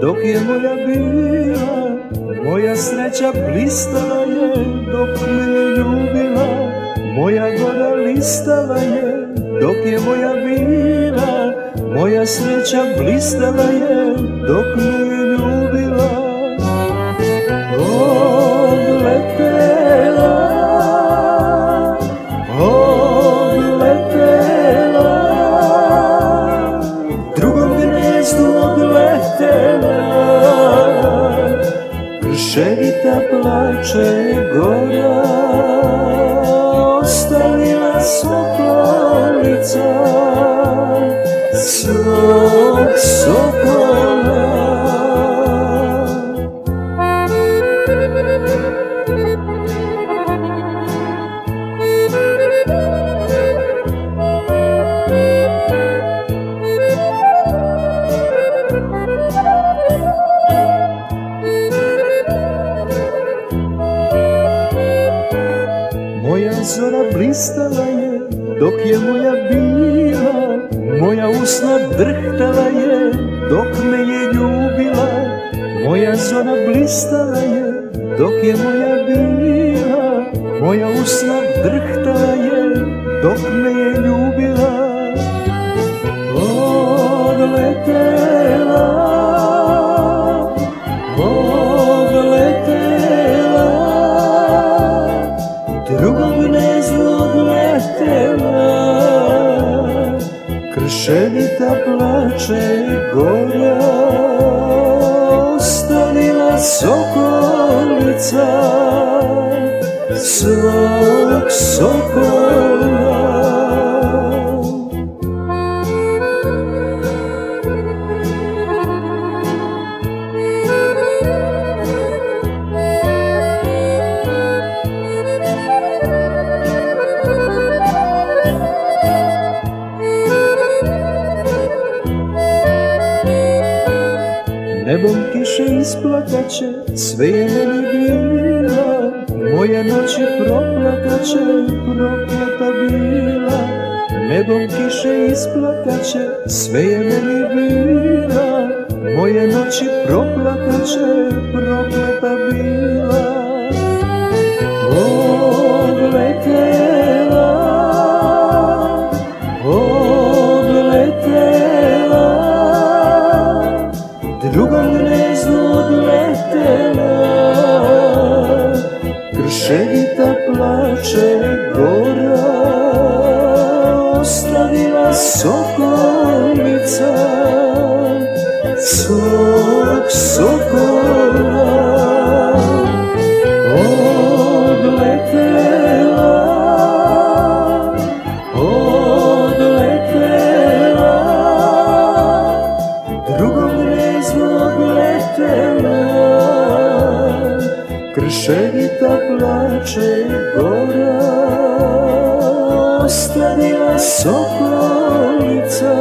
dok je moja bila Moja sreća blistala je dok me ljubila. Moja goda listala je dok je moja bila Moja sreća blistala je dok me Krševita plače gora Ostavila sokolica zora blistala je dok je moja bila. Moja usna drhtala je dok me je ljubila. Moja zora blistala je dok je moja bila. Moja usna drhtala je dok me je ljubila. Odletela, odletela. Drugom odletela Krševita plače gora Ostavila sokolica Svog sokola Nebom kiše isplakaće, sve je meni bila Moja noć je proplakaće, prokleta bila. Nebom kiše isplakaće, sve je meni bila Moja noć je proplakaće, prokleta bila Krševita plače gora Ostavila sokolica Svog Krševita plače gora. Ostavila sokolica